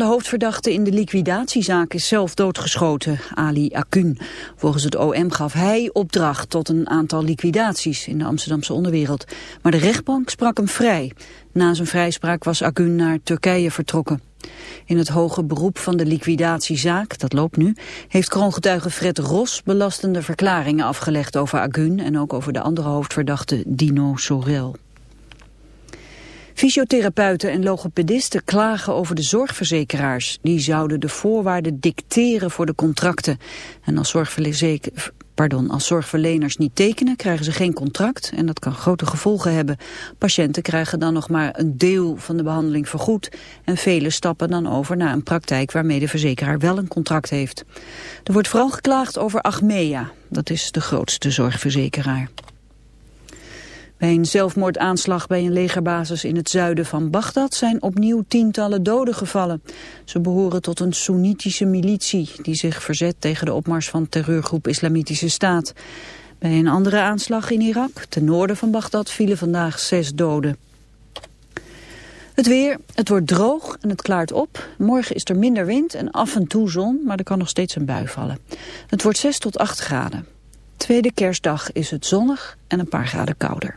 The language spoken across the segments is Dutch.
De hoofdverdachte in de liquidatiezaak is zelf doodgeschoten, Ali Akun. Volgens het OM gaf hij opdracht tot een aantal liquidaties in de Amsterdamse onderwereld. Maar de rechtbank sprak hem vrij. Na zijn vrijspraak was Akun naar Turkije vertrokken. In het hoge beroep van de liquidatiezaak, dat loopt nu, heeft kroongetuige Fred Ros belastende verklaringen afgelegd over Agun en ook over de andere hoofdverdachte Dino Sorel. Fysiotherapeuten en logopedisten klagen over de zorgverzekeraars. Die zouden de voorwaarden dicteren voor de contracten. En als, pardon, als zorgverleners niet tekenen, krijgen ze geen contract. En dat kan grote gevolgen hebben. Patiënten krijgen dan nog maar een deel van de behandeling vergoed. En velen stappen dan over naar een praktijk waarmee de verzekeraar wel een contract heeft. Er wordt vooral geklaagd over Achmea. Dat is de grootste zorgverzekeraar. Bij een zelfmoordaanslag bij een legerbasis in het zuiden van Bagdad zijn opnieuw tientallen doden gevallen. Ze behoren tot een Soenitische militie die zich verzet tegen de opmars van terreurgroep Islamitische Staat. Bij een andere aanslag in Irak, ten noorden van Bagdad, vielen vandaag zes doden. Het weer, het wordt droog en het klaart op. Morgen is er minder wind en af en toe zon, maar er kan nog steeds een bui vallen. Het wordt 6 tot 8 graden. Tweede kerstdag is het zonnig en een paar graden kouder.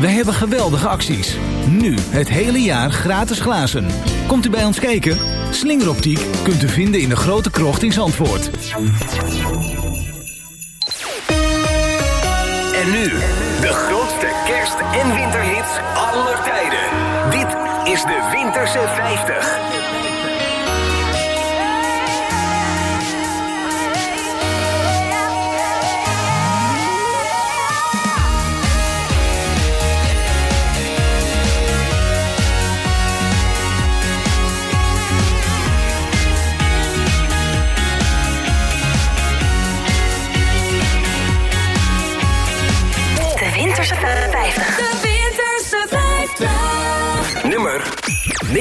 Wij hebben geweldige acties. Nu het hele jaar gratis glazen. Komt u bij ons kijken? Slingeroptiek kunt u vinden in de grote krocht in Zandvoort. En nu, de grootste kerst- en winterhits aller tijden. Dit is de Winterse 50.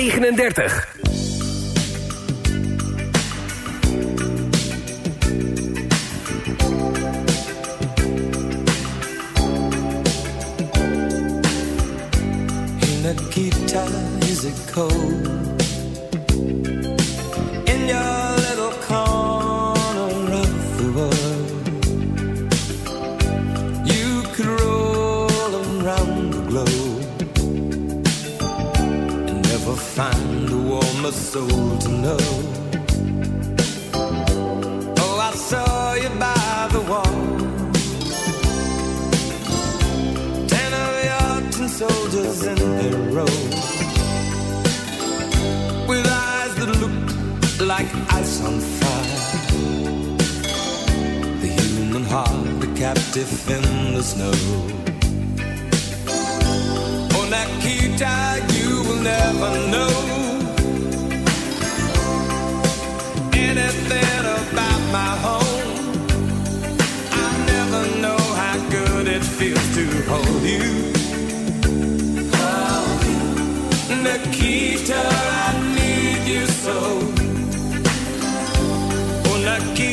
39. In Nikita, is it cold? Soul to know. Oh, I saw you by the wall. Ten of your tin soldiers in a row With eyes that looked like ice on fire The human heart, a captive in the snow Oh, Nikita, you will never know Anything about my home I never know how good it feels to hold you. Hold you. Nikita, I need you so. Oh, Nikita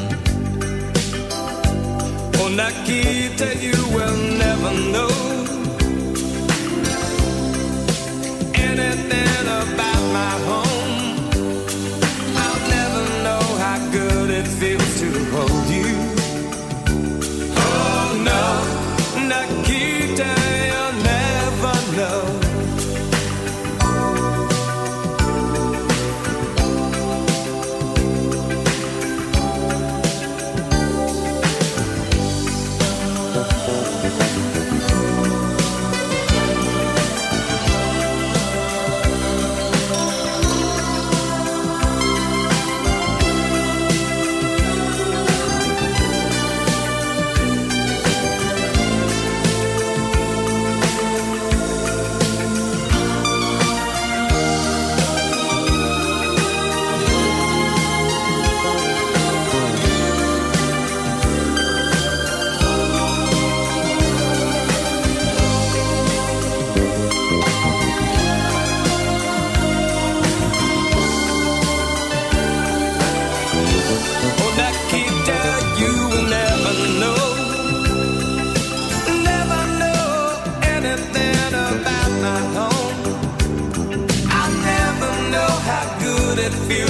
Oh Nakita, you will never know anything about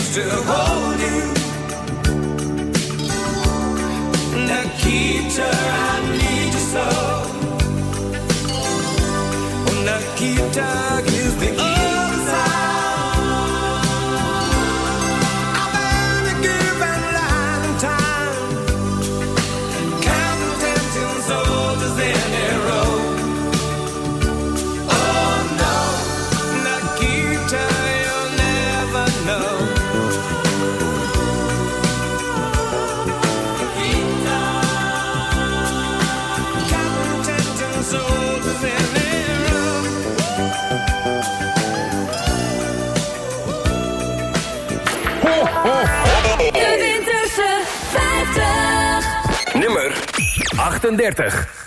used to hold you. Nikita, I need you so. Nikita. 38.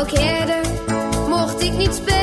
ook eerder mocht ik niet spelen.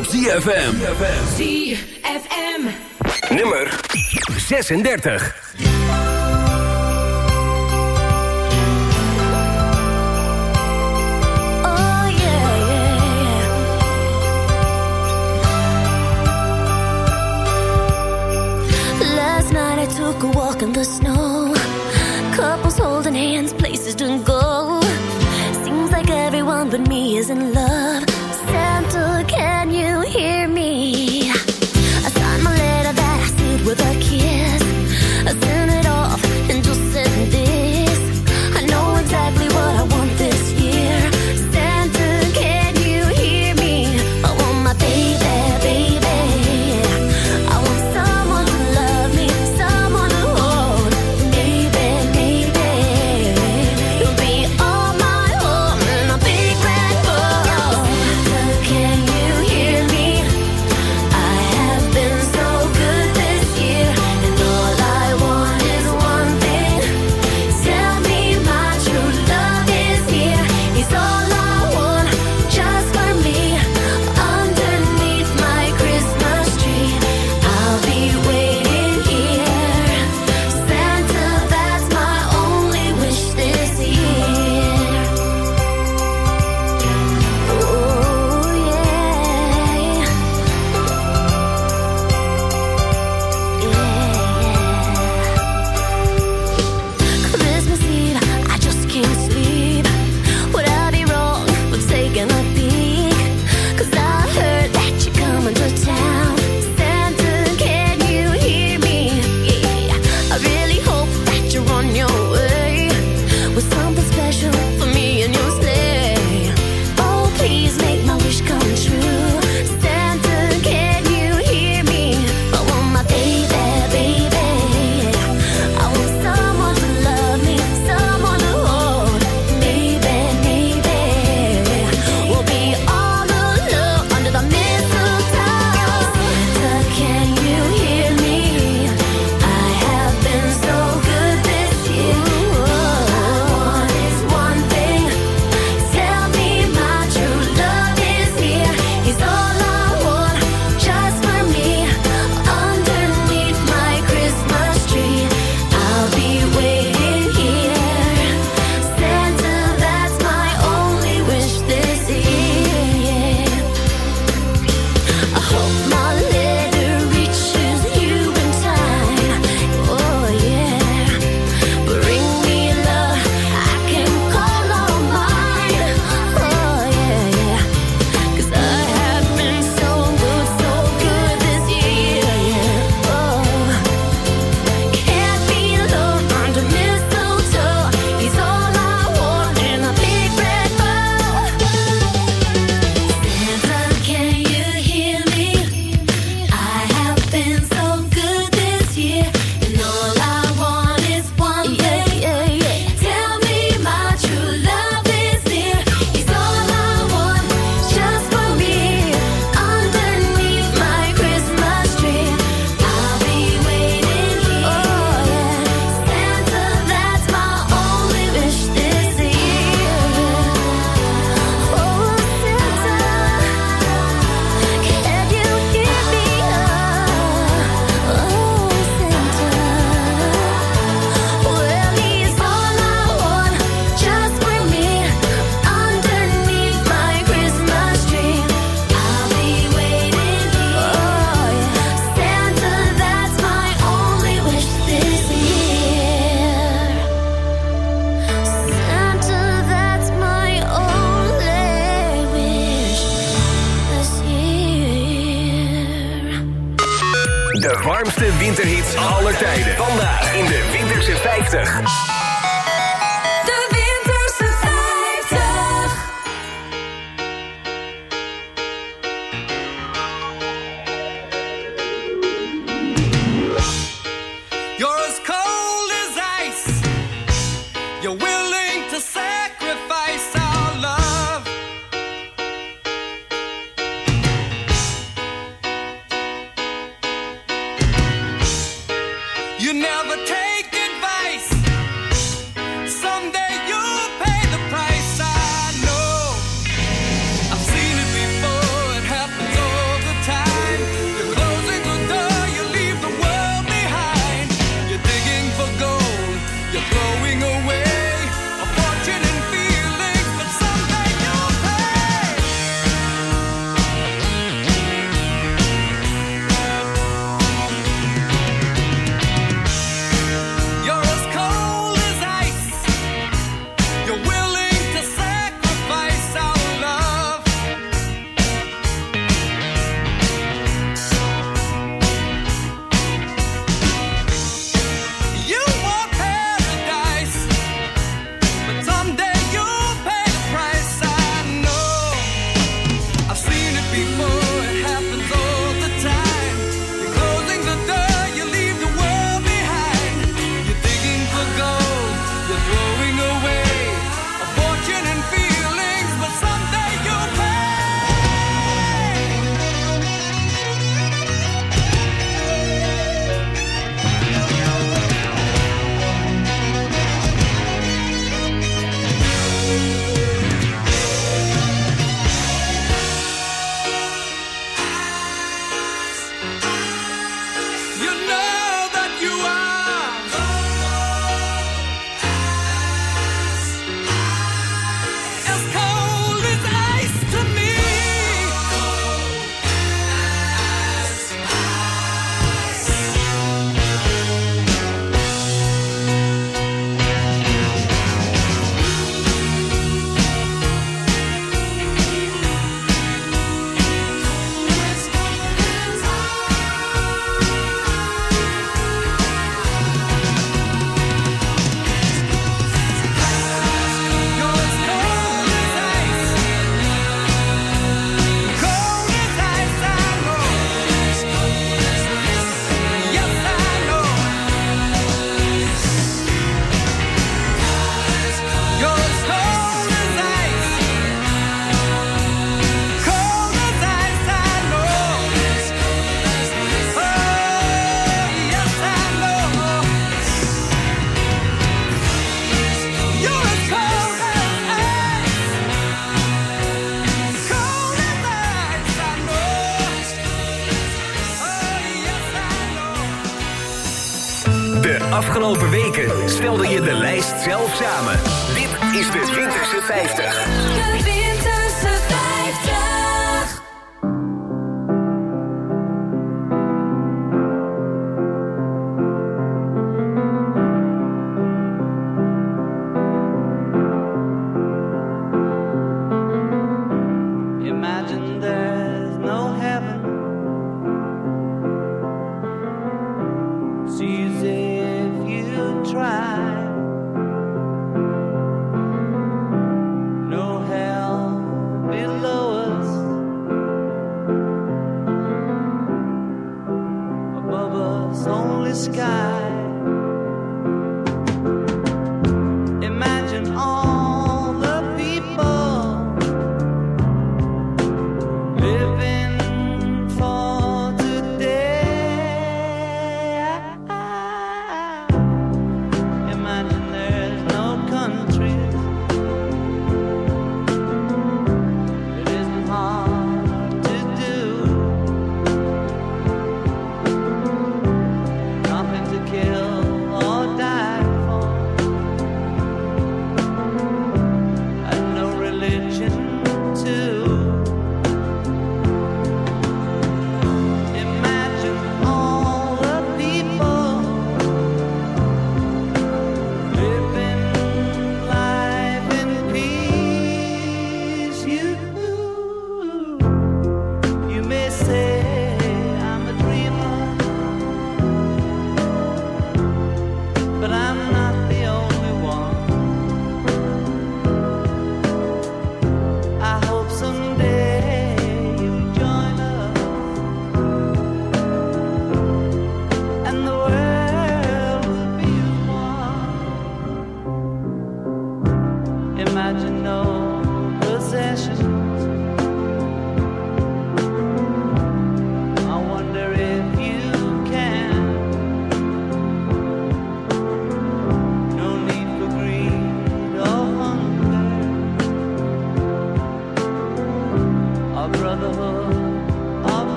op ZFM. ZFM. Nummer 36. took a walk in the snow Couples holding hands, places to go Seems like everyone but me is in love De warmste winterhits aller tijden. Vandaag in de Winterse 50.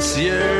monsieur.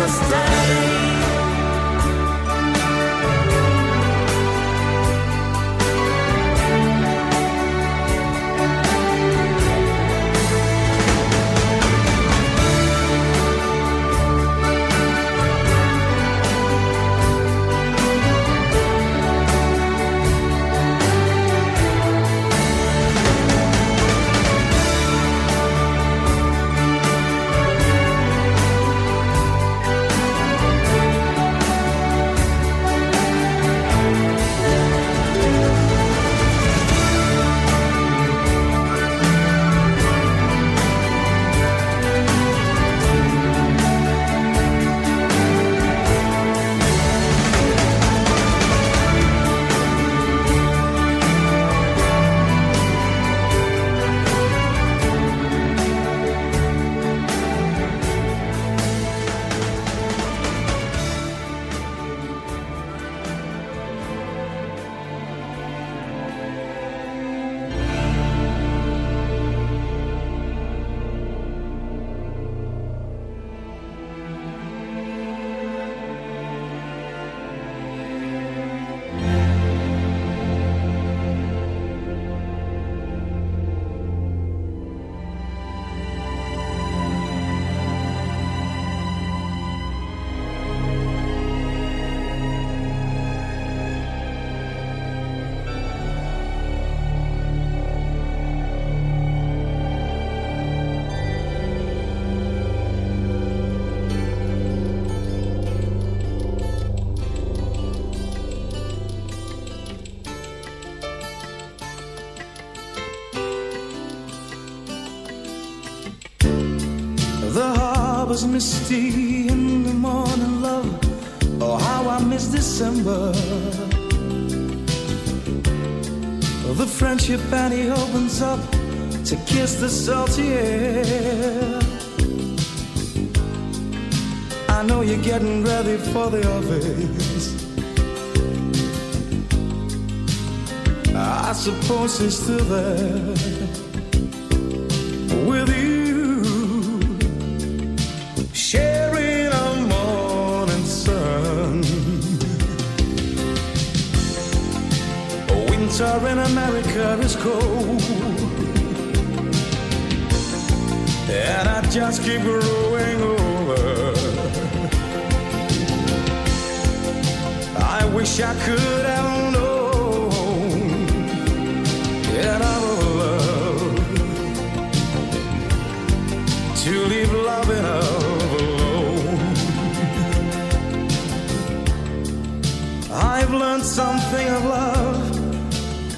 mistake was misty in the morning, love. Oh, how I miss December. The friendship and opens up to kiss the salty air. I know you're getting ready for the office. I suppose he's still there in America is cold, and I just keep growing over. I wish I could have known that I love to leave loving alone. I've learned something of love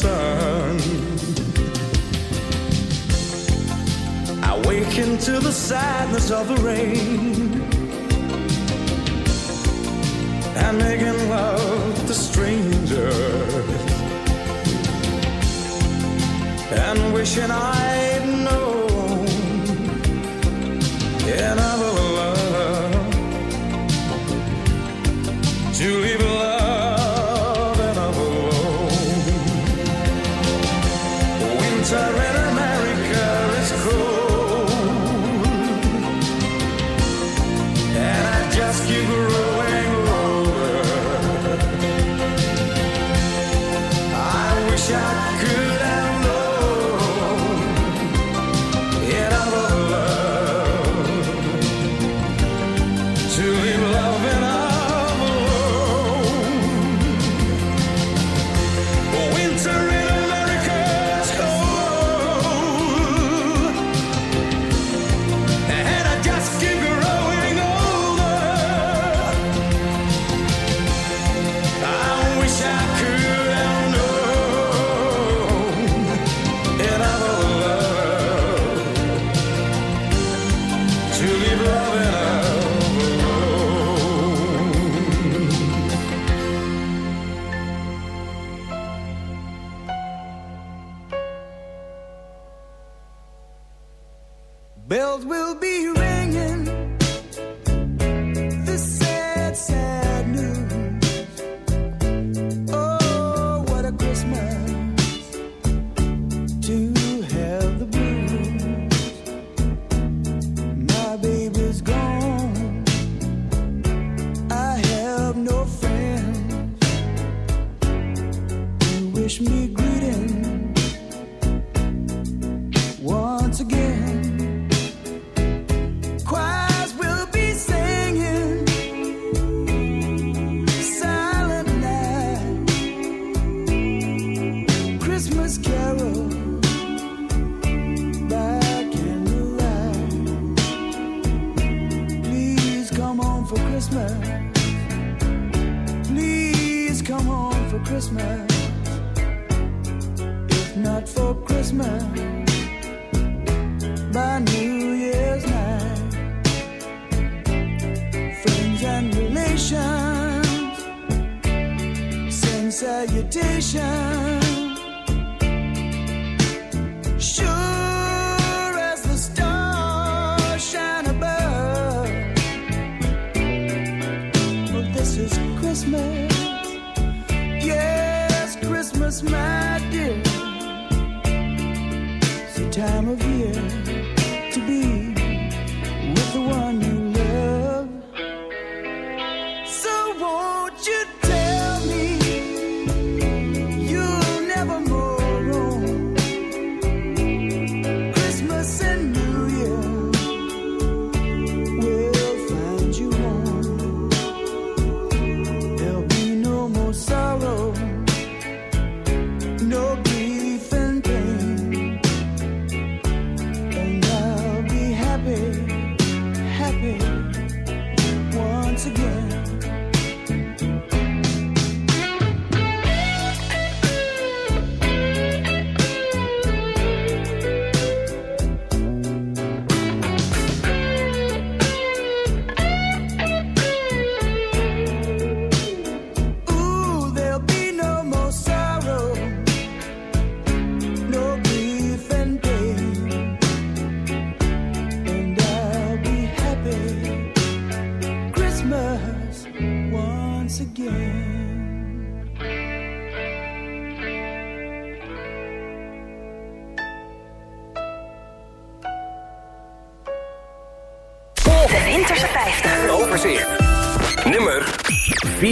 sun. I wake into the sadness of the rain and making love to strangers and wishing I'd known another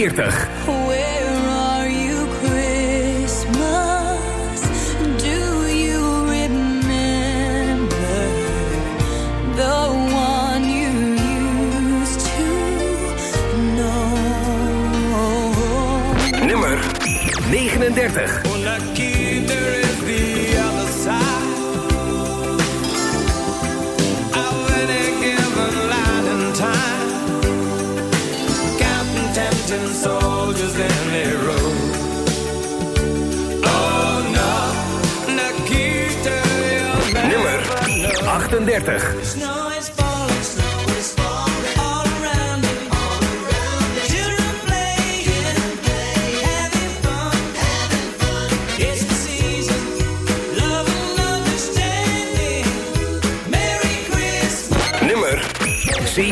40.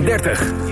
34.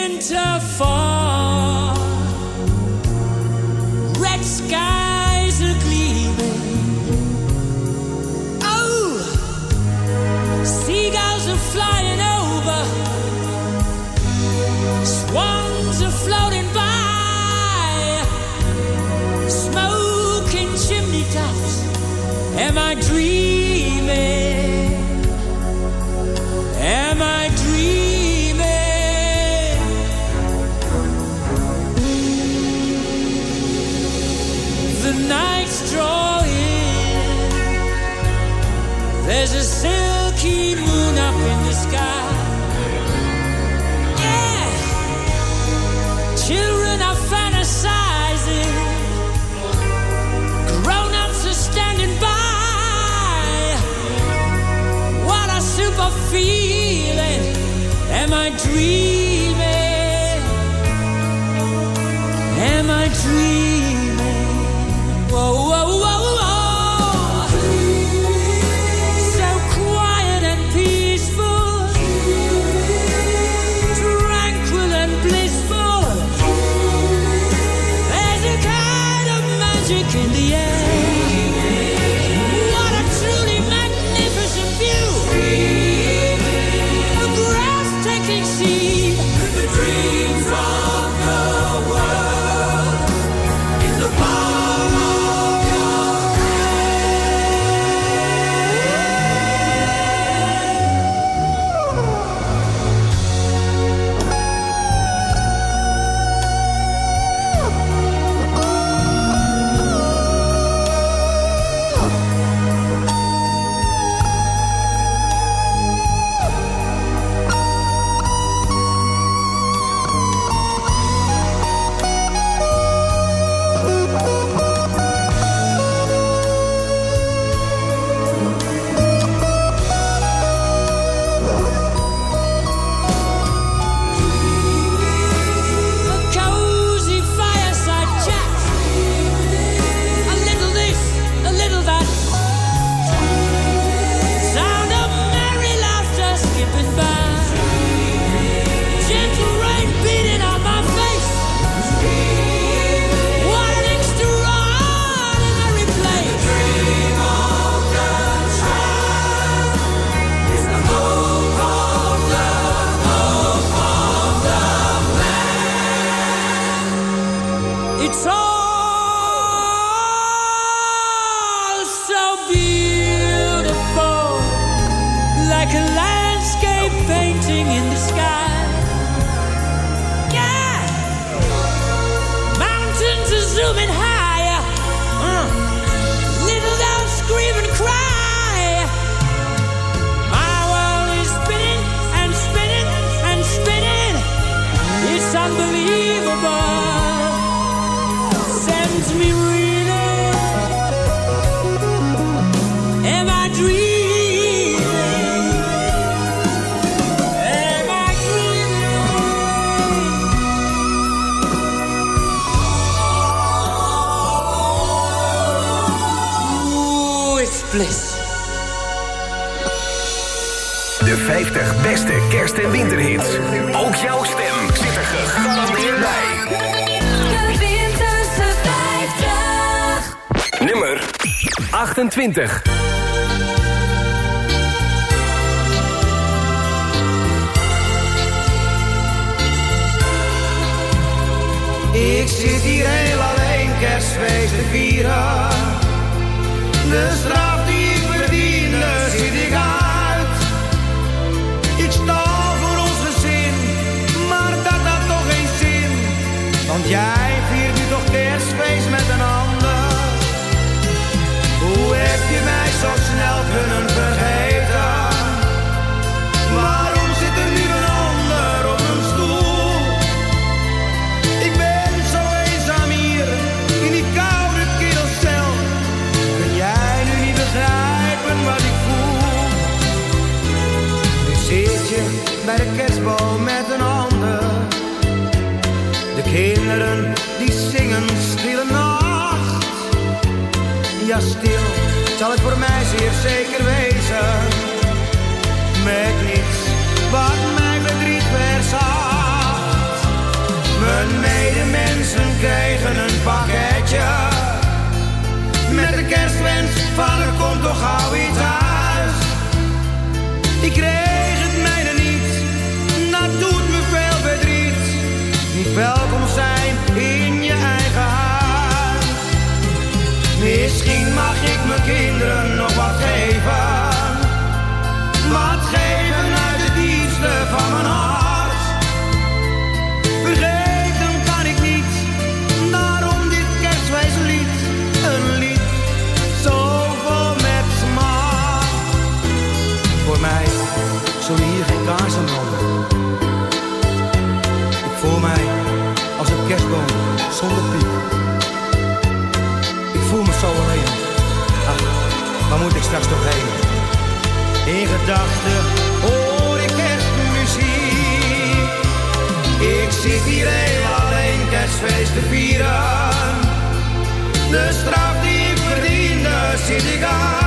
28. Ik zit hier heel alleen kerstfeest te vieren. De straf die ik verdiende zit ik uit. Ik sta voor onze zin, maar dat had toch geen zin. Want jij je mij zo snel kunnen vergeten? Waarom zit er nu een ander op een stoel? Ik ben zo eenzaam hier, in die koude keelcel. Kun jij nu niet begrijpen wat ik voel? Nu zit je bij de kerstboom met een ander. De kinderen die zingen stille nacht. Ja, stil zal het voor mij zeer zeker wezen. Met niets wat mijn verdriet verzacht. Mijn medemensen kregen een pakketje. Met de kerstwens van er komt toch gauw iets thuis. Ik kreeg het mijne niet, dat doet me veel verdriet. Niet welkom zijn in je eigen huis. Misschien mag ik kinderen piek. Ik voel me zo alleen. Ach, waar moet ik straks toch heen? In gedachten hoor ik kerstmuziek. Ik zit hier heel alleen kerstfeest te vieren. De straf die ik verdiende zit ik uit.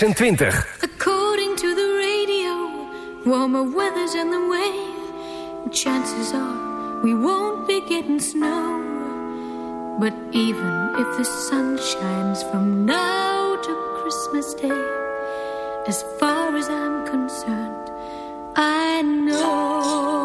26. According to the radio, warmer weather's on the way. Chances are we won't be getting snow. But even if the sun shines from now to Christmas Day, as far as I'm concerned, I know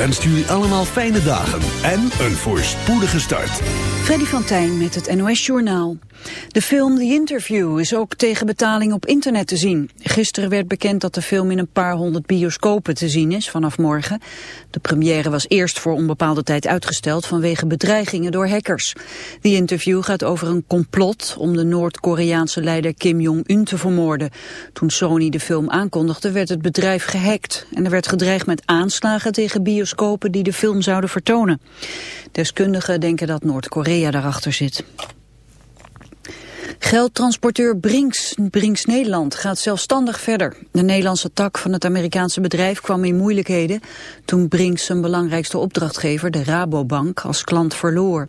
wenst jullie allemaal fijne dagen en een voorspoedige start. Freddy van Tijn met het NOS-journaal. De film The Interview is ook tegen betaling op internet te zien. Gisteren werd bekend dat de film in een paar honderd bioscopen te zien is vanaf morgen. De première was eerst voor onbepaalde tijd uitgesteld vanwege bedreigingen door hackers. The Interview gaat over een complot om de Noord-Koreaanse leider Kim Jong-un te vermoorden. Toen Sony de film aankondigde werd het bedrijf gehackt. En er werd gedreigd met aanslagen tegen bioscopen die de film zouden vertonen. Deskundigen denken dat Noord-Korea daarachter zit. Geldtransporteur Brinks, Brinks Nederland gaat zelfstandig verder. De Nederlandse tak van het Amerikaanse bedrijf kwam in moeilijkheden toen Brinks zijn belangrijkste opdrachtgever, de Rabobank, als klant verloor.